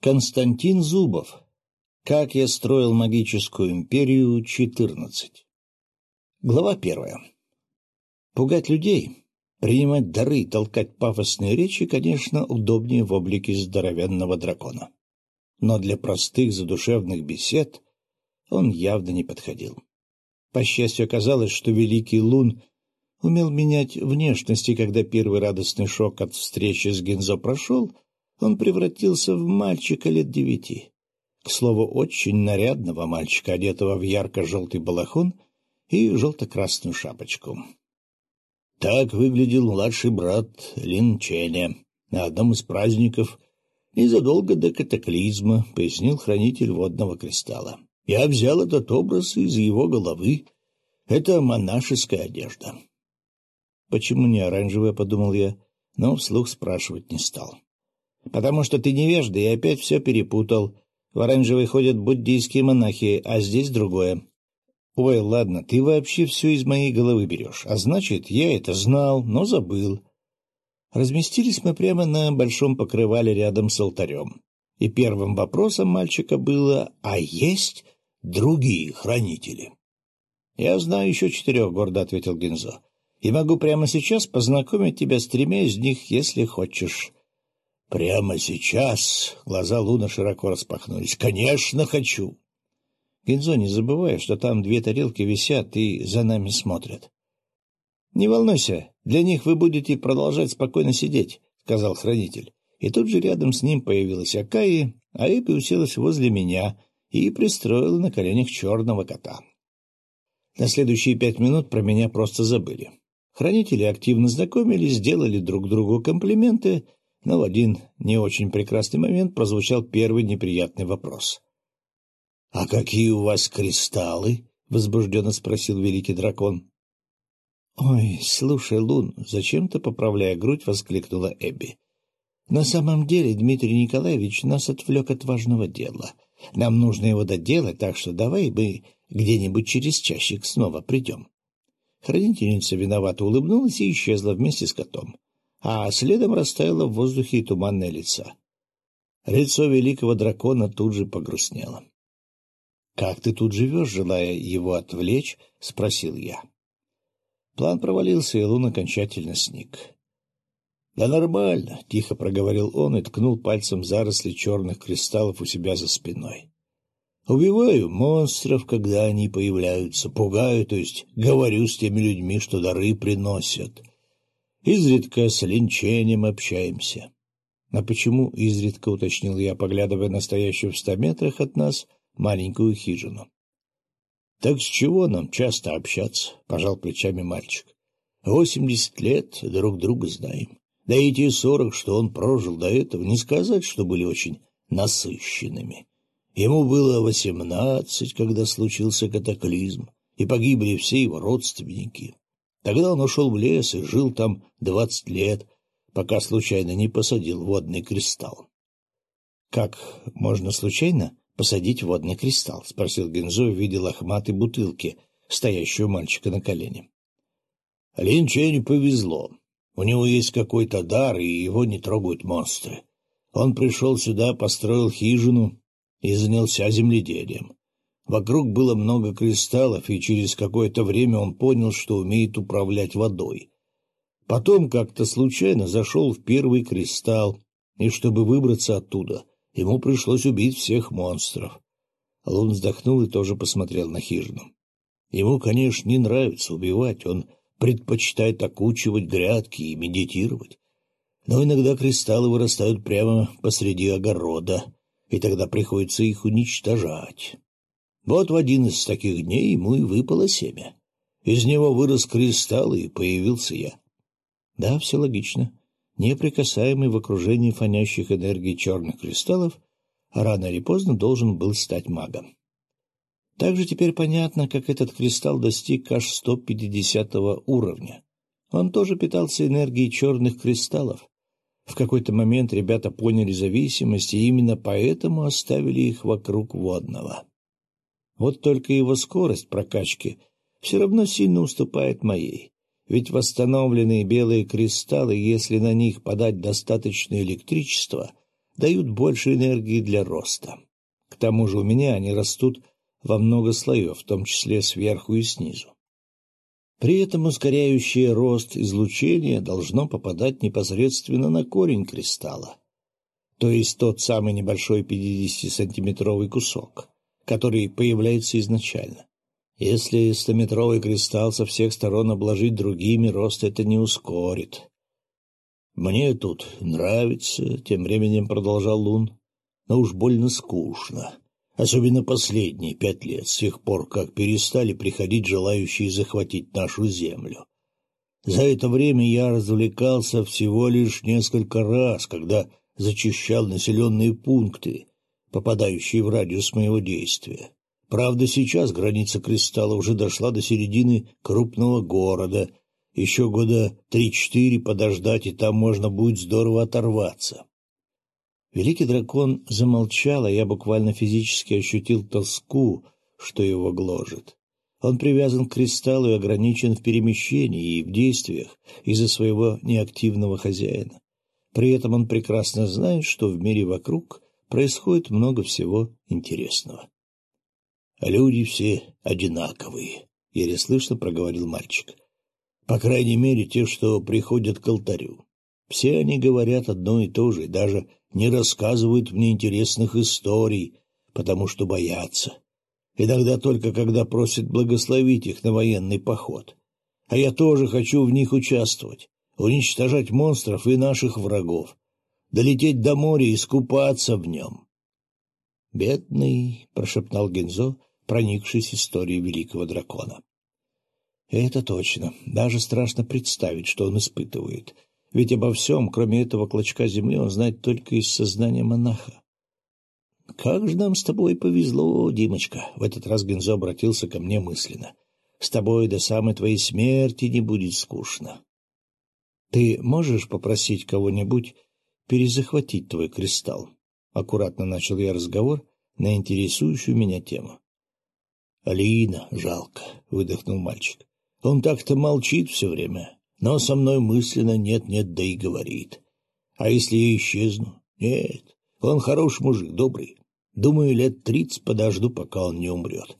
Константин Зубов. Как я строил магическую империю 14. Глава первая. Пугать людей, принимать дары толкать пафосные речи, конечно, удобнее в облике здоровенного дракона. Но для простых задушевных бесед он явно не подходил. По счастью, оказалось, что великий Лун умел менять внешности, когда первый радостный шок от встречи с Гензо прошел — он превратился в мальчика лет девяти. К слову, очень нарядного мальчика, одетого в ярко-желтый балахон и желто-красную шапочку. Так выглядел младший брат Лин Ченя на одном из праздников незадолго до катаклизма, пояснил хранитель водного кристалла. Я взял этот образ из его головы. Это монашеская одежда. Почему не оранжевая, подумал я, но вслух спрашивать не стал потому что ты невежда и опять все перепутал. В оранжевой ходят буддийские монахи, а здесь другое. Ой, ладно, ты вообще все из моей головы берешь, а значит, я это знал, но забыл. Разместились мы прямо на большом покрывале рядом с алтарем. И первым вопросом мальчика было «А есть другие хранители?» «Я знаю еще четырех», — гордо ответил Гинзо. «И могу прямо сейчас познакомить тебя с тремя из них, если хочешь. — Прямо сейчас? Глаза Луна широко распахнулись. — Конечно, хочу. — Гензо, не забывай, что там две тарелки висят и за нами смотрят. — Не волнуйся, для них вы будете продолжать спокойно сидеть, — сказал хранитель. И тут же рядом с ним появилась Акаи, а Эпи уселась возле меня и пристроила на коленях черного кота. На следующие пять минут про меня просто забыли. Хранители активно знакомились, сделали друг другу комплименты — но в один не очень прекрасный момент прозвучал первый неприятный вопрос. — А какие у вас кристаллы? — возбужденно спросил великий дракон. — Ой, слушай, Лун, зачем-то, поправляя грудь, воскликнула Эбби. — На самом деле Дмитрий Николаевич нас отвлек от важного дела. Нам нужно его доделать, так что давай мы где-нибудь через часик снова придем. Хранительница виновато улыбнулась и исчезла вместе с котом а следом растаяло в воздухе и туманное лицо. Лицо великого дракона тут же погрустнело. — Как ты тут живешь, желая его отвлечь? — спросил я. План провалился, и Лун окончательно сник. — Да нормально, — тихо проговорил он и ткнул пальцем заросли черных кристаллов у себя за спиной. — Убиваю монстров, когда они появляются, пугаю, то есть говорю с теми людьми, что дары приносят. Изредка с линчением общаемся. — А почему изредка, — уточнил я, поглядывая на стоящую в ста метрах от нас маленькую хижину. — Так с чего нам часто общаться? — пожал плечами мальчик. — Восемьдесят лет друг друга знаем. Да и те сорок, что он прожил до этого, не сказать, что были очень насыщенными. Ему было восемнадцать, когда случился катаклизм, и погибли все его родственники. Тогда он ушел в лес и жил там двадцать лет, пока случайно не посадил водный кристалл. — Как можно случайно посадить водный кристалл? — спросил Гензо в виде лохматой бутылки, стоящей у мальчика на колене. — Линче повезло. У него есть какой-то дар, и его не трогают монстры. Он пришел сюда, построил хижину и занялся земледелием. Вокруг было много кристаллов, и через какое-то время он понял, что умеет управлять водой. Потом как-то случайно зашел в первый кристалл, и чтобы выбраться оттуда, ему пришлось убить всех монстров. Лун вздохнул и тоже посмотрел на хижину. Ему, конечно, не нравится убивать, он предпочитает окучивать грядки и медитировать. Но иногда кристаллы вырастают прямо посреди огорода, и тогда приходится их уничтожать. Вот в один из таких дней ему и выпало семя. Из него вырос кристалл, и появился я. Да, все логично. Неприкасаемый в окружении фонящих энергий черных кристаллов, рано или поздно должен был стать магом. Также теперь понятно, как этот кристалл достиг аж 150 уровня. Он тоже питался энергией черных кристаллов. В какой-то момент ребята поняли зависимость, и именно поэтому оставили их вокруг водного. Вот только его скорость прокачки все равно сильно уступает моей. Ведь восстановленные белые кристаллы, если на них подать достаточно электричества, дают больше энергии для роста. К тому же у меня они растут во много слоев, в том числе сверху и снизу. При этом ускоряющее рост излучение должно попадать непосредственно на корень кристалла, то есть тот самый небольшой 50-сантиметровый кусок, который появляется изначально. Если стометровый кристалл со всех сторон обложить другими, рост это не ускорит. «Мне тут нравится», — тем временем продолжал Лун, — «но уж больно скучно. Особенно последние пять лет, с тех пор, как перестали приходить желающие захватить нашу землю. За это время я развлекался всего лишь несколько раз, когда зачищал населенные пункты, попадающие в радиус моего действия. Правда, сейчас граница кристалла уже дошла до середины крупного города. Еще года три-четыре подождать, и там можно будет здорово оторваться. Великий дракон замолчал, а я буквально физически ощутил тоску, что его гложет. Он привязан к кристаллу и ограничен в перемещении и в действиях из-за своего неактивного хозяина. При этом он прекрасно знает, что в мире вокруг происходит много всего интересного. Люди все одинаковые, — еле слышно проговорил мальчик. По крайней мере, те, что приходят к алтарю. Все они говорят одно и то же, и даже не рассказывают мне интересных историй, потому что боятся. Иногда только когда просят благословить их на военный поход. А я тоже хочу в них участвовать, уничтожать монстров и наших врагов, долететь до моря и искупаться в нем. — Бедный, — прошептал Гензо, проникшись историей великого дракона. Это точно. Даже страшно представить, что он испытывает. Ведь обо всем, кроме этого клочка земли, он знает только из сознания монаха. — Как же нам с тобой повезло, Димочка! — в этот раз Гензо обратился ко мне мысленно. — С тобой до самой твоей смерти не будет скучно. — Ты можешь попросить кого-нибудь перезахватить твой кристалл? Аккуратно начал я разговор на интересующую меня тему. Алина, жалко, — выдохнул мальчик. Он так-то молчит все время, но со мной мысленно нет-нет, да и говорит. А если я исчезну? Нет, он хороший мужик, добрый. Думаю, лет тридцать подожду, пока он не умрет.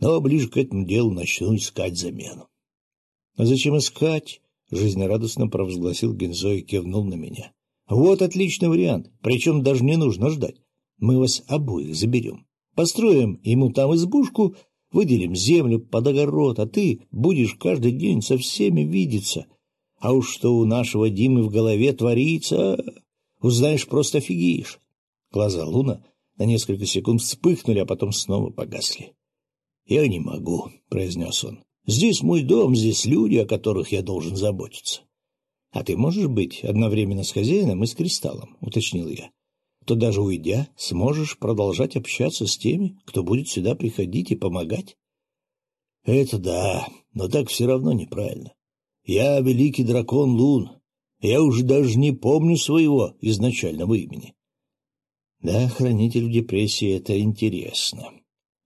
Но ближе к этому делу начну искать замену. — А зачем искать? — жизнерадостно провозгласил Гензо и кивнул на меня. — Вот отличный вариант, причем даже не нужно ждать. Мы вас обоих заберем. Построим ему там избушку Выделим землю под огород, а ты будешь каждый день со всеми видеться. А уж что у нашего Димы в голове творится, узнаешь, просто офигеешь. Глаза Луна на несколько секунд вспыхнули, а потом снова погасли. — Я не могу, — произнес он. — Здесь мой дом, здесь люди, о которых я должен заботиться. — А ты можешь быть одновременно с хозяином и с кристаллом, — уточнил я то даже уйдя, сможешь продолжать общаться с теми, кто будет сюда приходить и помогать? — Это да, но так все равно неправильно. Я великий дракон Лун. Я уже даже не помню своего изначального имени. Да, хранитель в депрессии — это интересно.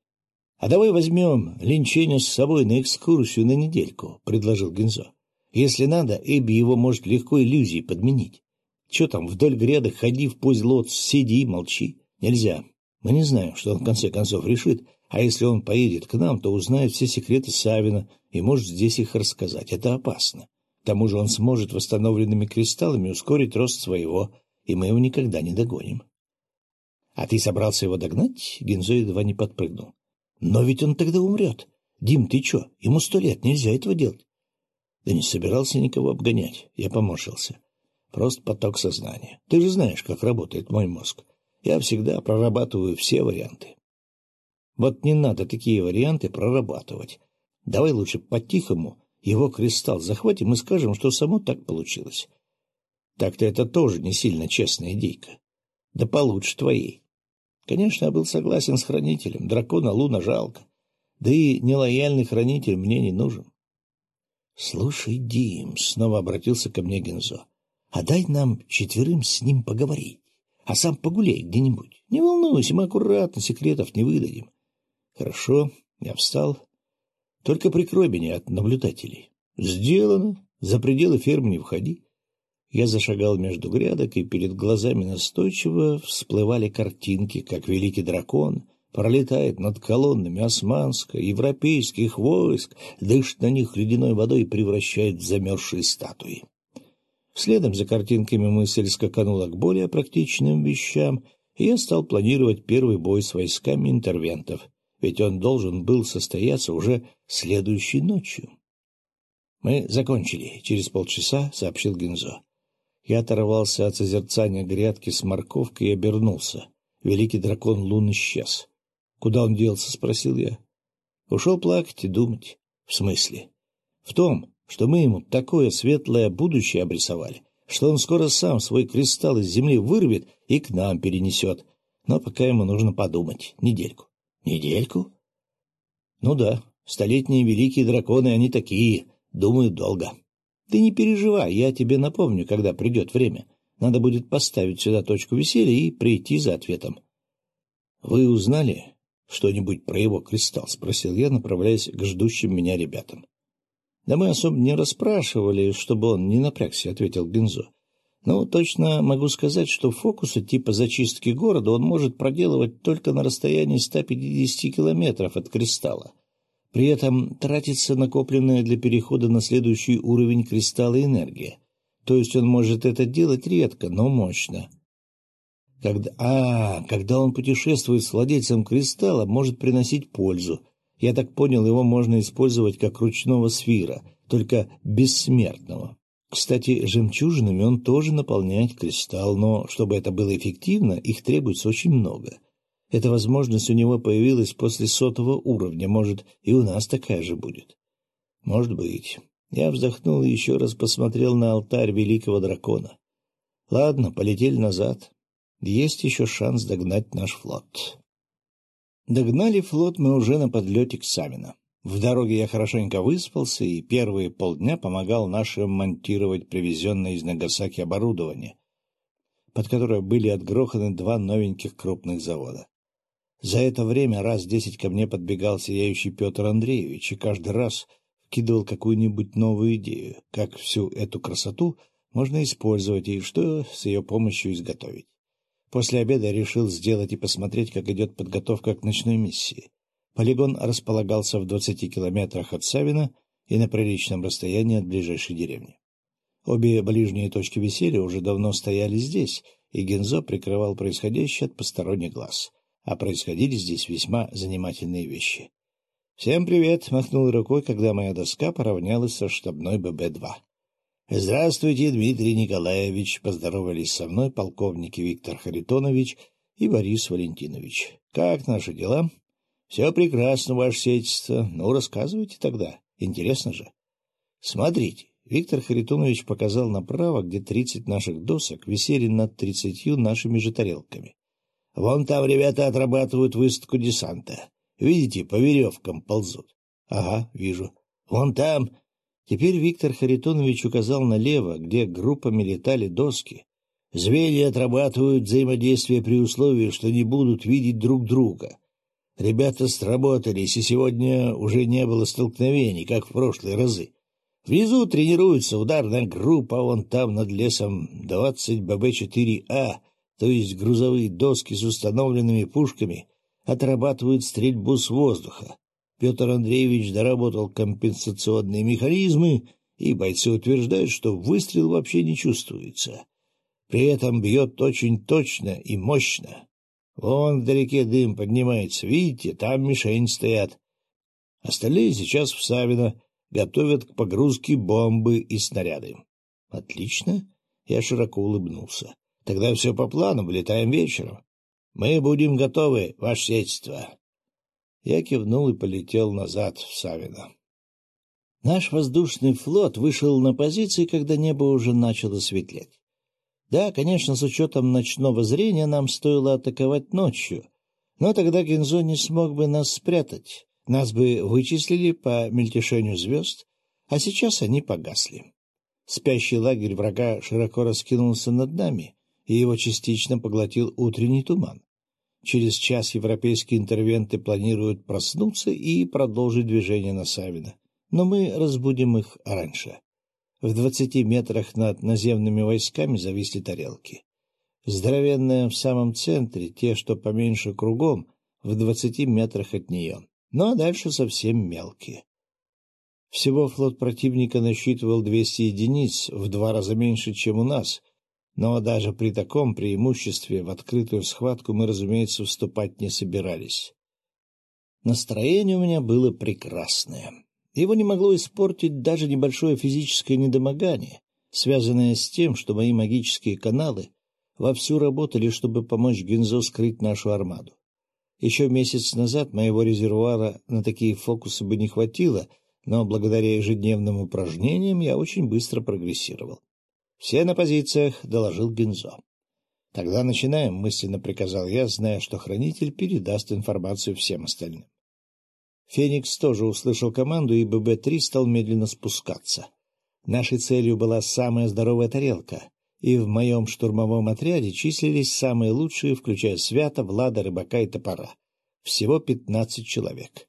— А давай возьмем Линченя с собой на экскурсию на недельку, — предложил Гензо. — Если надо, Эбби его может легко иллюзией подменить. Че там, вдоль грядок ходи в пусть лот, сиди молчи. Нельзя. Мы не знаем, что он в конце концов решит, а если он поедет к нам, то узнает все секреты Савина и может здесь их рассказать. Это опасно. К тому же он сможет восстановленными кристаллами ускорить рост своего, и мы его никогда не догоним. — А ты собрался его догнать? — Гензо едва не подпрыгнул. — Но ведь он тогда умрет. Дим, ты че? Ему сто лет, нельзя этого делать. Да не собирался никого обгонять. Я поморщился. Просто поток сознания. Ты же знаешь, как работает мой мозг. Я всегда прорабатываю все варианты. Вот не надо такие варианты прорабатывать. Давай лучше по-тихому его кристалл захватим и скажем, что само так получилось. Так-то это тоже не сильно честная идейка. Да получше твоей. Конечно, я был согласен с хранителем. Дракона Луна жалко. Да и нелояльный хранитель мне не нужен. — Слушай, Дим, — снова обратился ко мне Гензо, а дай нам четверым с ним поговорить, а сам погуляй где-нибудь. Не волнуйся, мы аккуратно, секретов не выдадим. Хорошо, я встал. Только прикрой меня от наблюдателей. Сделано. За пределы фермы не входи. Я зашагал между грядок, и перед глазами настойчиво всплывали картинки, как великий дракон пролетает над колоннами османского, европейских войск, дышит на них ледяной водой и превращает в замерзшие статуи. Следом за картинками мысль скаканула к более практичным вещам, и я стал планировать первый бой с войсками интервентов, ведь он должен был состояться уже следующей ночью. «Мы закончили», — через полчаса сообщил Гензо. Я оторвался от созерцания грядки с морковкой и обернулся. Великий дракон Лун исчез. «Куда он делся?» — спросил я. «Ушел плакать и думать». «В смысле?» «В том, что мы ему такое светлое будущее обрисовали, что он скоро сам свой кристалл из земли вырвет и к нам перенесет. Но пока ему нужно подумать. Недельку». «Недельку?» «Ну да, столетние великие драконы, они такие, думают долго». Ты не переживай, я тебе напомню, когда придет время. Надо будет поставить сюда точку веселья и прийти за ответом. — Вы узнали что-нибудь про его кристалл? — спросил я, направляясь к ждущим меня ребятам. — Да мы особо не расспрашивали, чтобы он не напрягся, — ответил Гензо. — Но точно могу сказать, что фокусы типа зачистки города он может проделывать только на расстоянии 150 километров от кристалла. При этом тратится накопленная для перехода на следующий уровень кристалла энергия. То есть он может это делать редко, но мощно. Когда, а, когда он путешествует с владельцем кристалла, может приносить пользу. Я так понял, его можно использовать как ручного сфира, только бессмертного. Кстати, жемчужинами он тоже наполняет кристалл, но чтобы это было эффективно, их требуется очень много. Эта возможность у него появилась после сотого уровня, может, и у нас такая же будет. Может быть. Я вздохнул и еще раз посмотрел на алтарь великого дракона. Ладно, полетели назад. Есть еще шанс догнать наш флот. Догнали флот мы уже на подлете к Савино. В дороге я хорошенько выспался и первые полдня помогал нашим монтировать привезенное из Нагасаки оборудование, под которое были отгроханы два новеньких крупных завода. За это время раз десять ко мне подбегал сияющий Петр Андреевич и каждый раз вкидывал какую-нибудь новую идею, как всю эту красоту можно использовать и что с ее помощью изготовить. После обеда решил сделать и посмотреть, как идет подготовка к ночной миссии. Полигон располагался в двадцати километрах от Савина и на приличном расстоянии от ближайшей деревни. Обе ближние точки веселья уже давно стояли здесь, и Гензо прикрывал происходящее от посторонних глаз — а происходили здесь весьма занимательные вещи. «Всем привет!» — махнул рукой, когда моя доска поравнялась со штабной ББ-2. «Здравствуйте, Дмитрий Николаевич!» — поздоровались со мной полковники Виктор Харитонович и Борис Валентинович. «Как наши дела?» «Все прекрасно, ваше сечество. Ну, рассказывайте тогда. Интересно же». «Смотрите». Виктор Харитонович показал направо, где тридцать наших досок висели над тридцатью нашими же тарелками. Вон там ребята отрабатывают высадку десанта. Видите, по веревкам ползут. — Ага, вижу. Вон там... Теперь Виктор Харитонович указал налево, где группами летали доски. Звенья отрабатывают взаимодействие при условии, что не будут видеть друг друга. Ребята сработались, и сегодня уже не было столкновений, как в прошлые разы. Внизу тренируется ударная группа, вон там над лесом 20 ББ-4А — то есть грузовые доски с установленными пушками, отрабатывают стрельбу с воздуха. Петр Андреевич доработал компенсационные механизмы, и бойцы утверждают, что выстрел вообще не чувствуется. При этом бьет очень точно и мощно. Вон вдалеке дым поднимается, видите, там мишень стоят. Остальные сейчас в Савино готовят к погрузке бомбы и снаряды. Отлично. Я широко улыбнулся. Тогда все по плану, вылетаем вечером. Мы будем готовы, ваше сельство. Я кивнул и полетел назад в Савино. Наш воздушный флот вышел на позиции, когда небо уже начало светлеть. Да, конечно, с учетом ночного зрения нам стоило атаковать ночью, но тогда Гензо не смог бы нас спрятать. Нас бы вычислили по мельтешению звезд, а сейчас они погасли. Спящий лагерь врага широко раскинулся над нами, и его частично поглотил утренний туман. Через час европейские интервенты планируют проснуться и продолжить движение на Савино, но мы разбудим их раньше. В двадцати метрах над наземными войсками зависли тарелки. Здоровенная в самом центре, те, что поменьше кругом, в двадцати метрах от нее. Ну а дальше совсем мелкие. Всего флот противника насчитывал 200 единиц, в два раза меньше, чем у нас, но даже при таком преимуществе в открытую схватку мы, разумеется, вступать не собирались. Настроение у меня было прекрасное. Его не могло испортить даже небольшое физическое недомогание, связанное с тем, что мои магические каналы вовсю работали, чтобы помочь Гензо скрыть нашу армаду. Еще месяц назад моего резервуара на такие фокусы бы не хватило, но благодаря ежедневным упражнениям я очень быстро прогрессировал. «Все на позициях», — доложил Гензо. «Тогда начинаем», — мысленно приказал я, зная, что хранитель передаст информацию всем остальным. Феникс тоже услышал команду, и ББ-3 стал медленно спускаться. Нашей целью была самая здоровая тарелка, и в моем штурмовом отряде числились самые лучшие, включая Свята, Влада, Рыбака и Топора. Всего пятнадцать человек.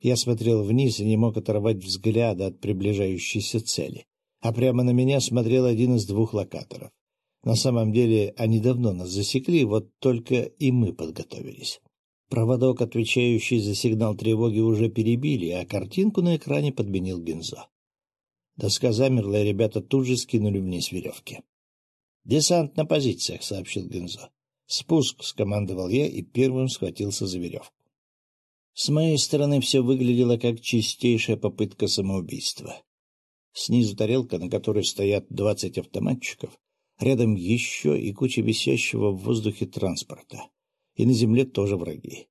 Я смотрел вниз и не мог оторвать взгляда от приближающейся цели. А прямо на меня смотрел один из двух локаторов. На самом деле они давно нас засекли, вот только и мы подготовились. Проводок, отвечающий за сигнал тревоги, уже перебили, а картинку на экране подменил Гензо. Доска замерла, и ребята тут же скинули вниз веревки. — Десант на позициях, — сообщил Гензо. — Спуск, — скомандовал я и первым схватился за веревку. С моей стороны все выглядело как чистейшая попытка самоубийства. Снизу тарелка, на которой стоят двадцать автоматчиков, рядом еще и куча висящего в воздухе транспорта и на земле тоже враги.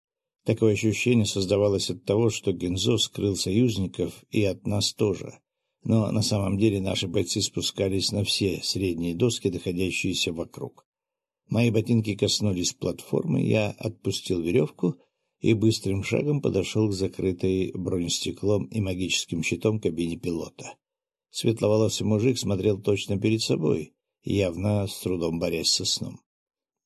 Такое ощущение создавалось от того, что Гензо скрыл союзников и от нас тоже. Но на самом деле наши бойцы спускались на все средние доски, находящиеся вокруг. Мои ботинки коснулись платформы, я отпустил веревку и быстрым шагом подошел к закрытой бронестеклом и магическим щитом кабине пилота. Светловолосый мужик смотрел точно перед собой, явно с трудом борясь со сном.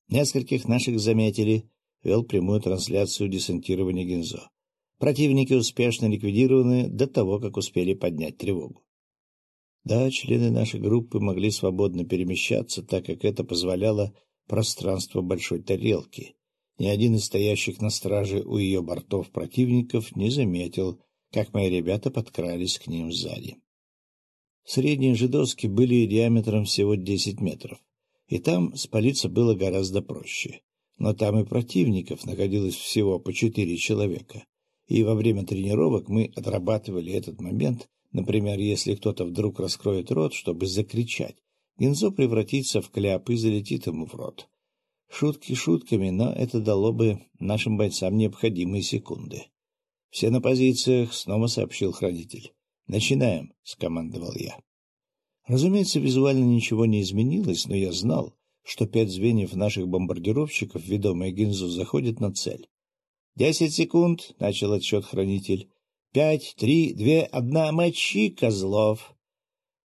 Нескольких наших заметили, вел прямую трансляцию десантирования Гензо. Противники успешно ликвидированы до того, как успели поднять тревогу. Да, члены нашей группы могли свободно перемещаться, так как это позволяло пространство большой тарелки. Ни один из стоящих на страже у ее бортов противников не заметил, как мои ребята подкрались к ним сзади. Средние же доски были диаметром всего 10 метров и там спалиться было гораздо проще. Но там и противников находилось всего по четыре человека, и во время тренировок мы отрабатывали этот момент, например, если кто-то вдруг раскроет рот, чтобы закричать, Гензо превратится в кляп и залетит ему в рот. Шутки шутками, но это дало бы нашим бойцам необходимые секунды. — Все на позициях, — снова сообщил хранитель. — Начинаем, — скомандовал я. Разумеется, визуально ничего не изменилось, но я знал, что пять звеньев наших бомбардировщиков, ведомые Гинзу, заходят на цель. «Десять секунд», — начал отсчет хранитель. «Пять, три, две, одна, мочи, козлов!»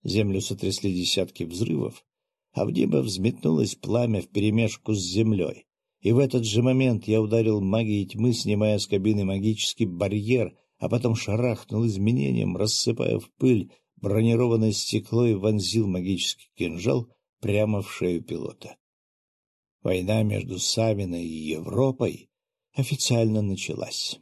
Землю сотрясли десятки взрывов, а в небо взметнулось пламя вперемешку с землей. И в этот же момент я ударил магией тьмы, снимая с кабины магический барьер, а потом шарахнул изменением, рассыпая в пыль бронированное стекло и вонзил магический кинжал прямо в шею пилота. Война между Савиной и Европой официально началась.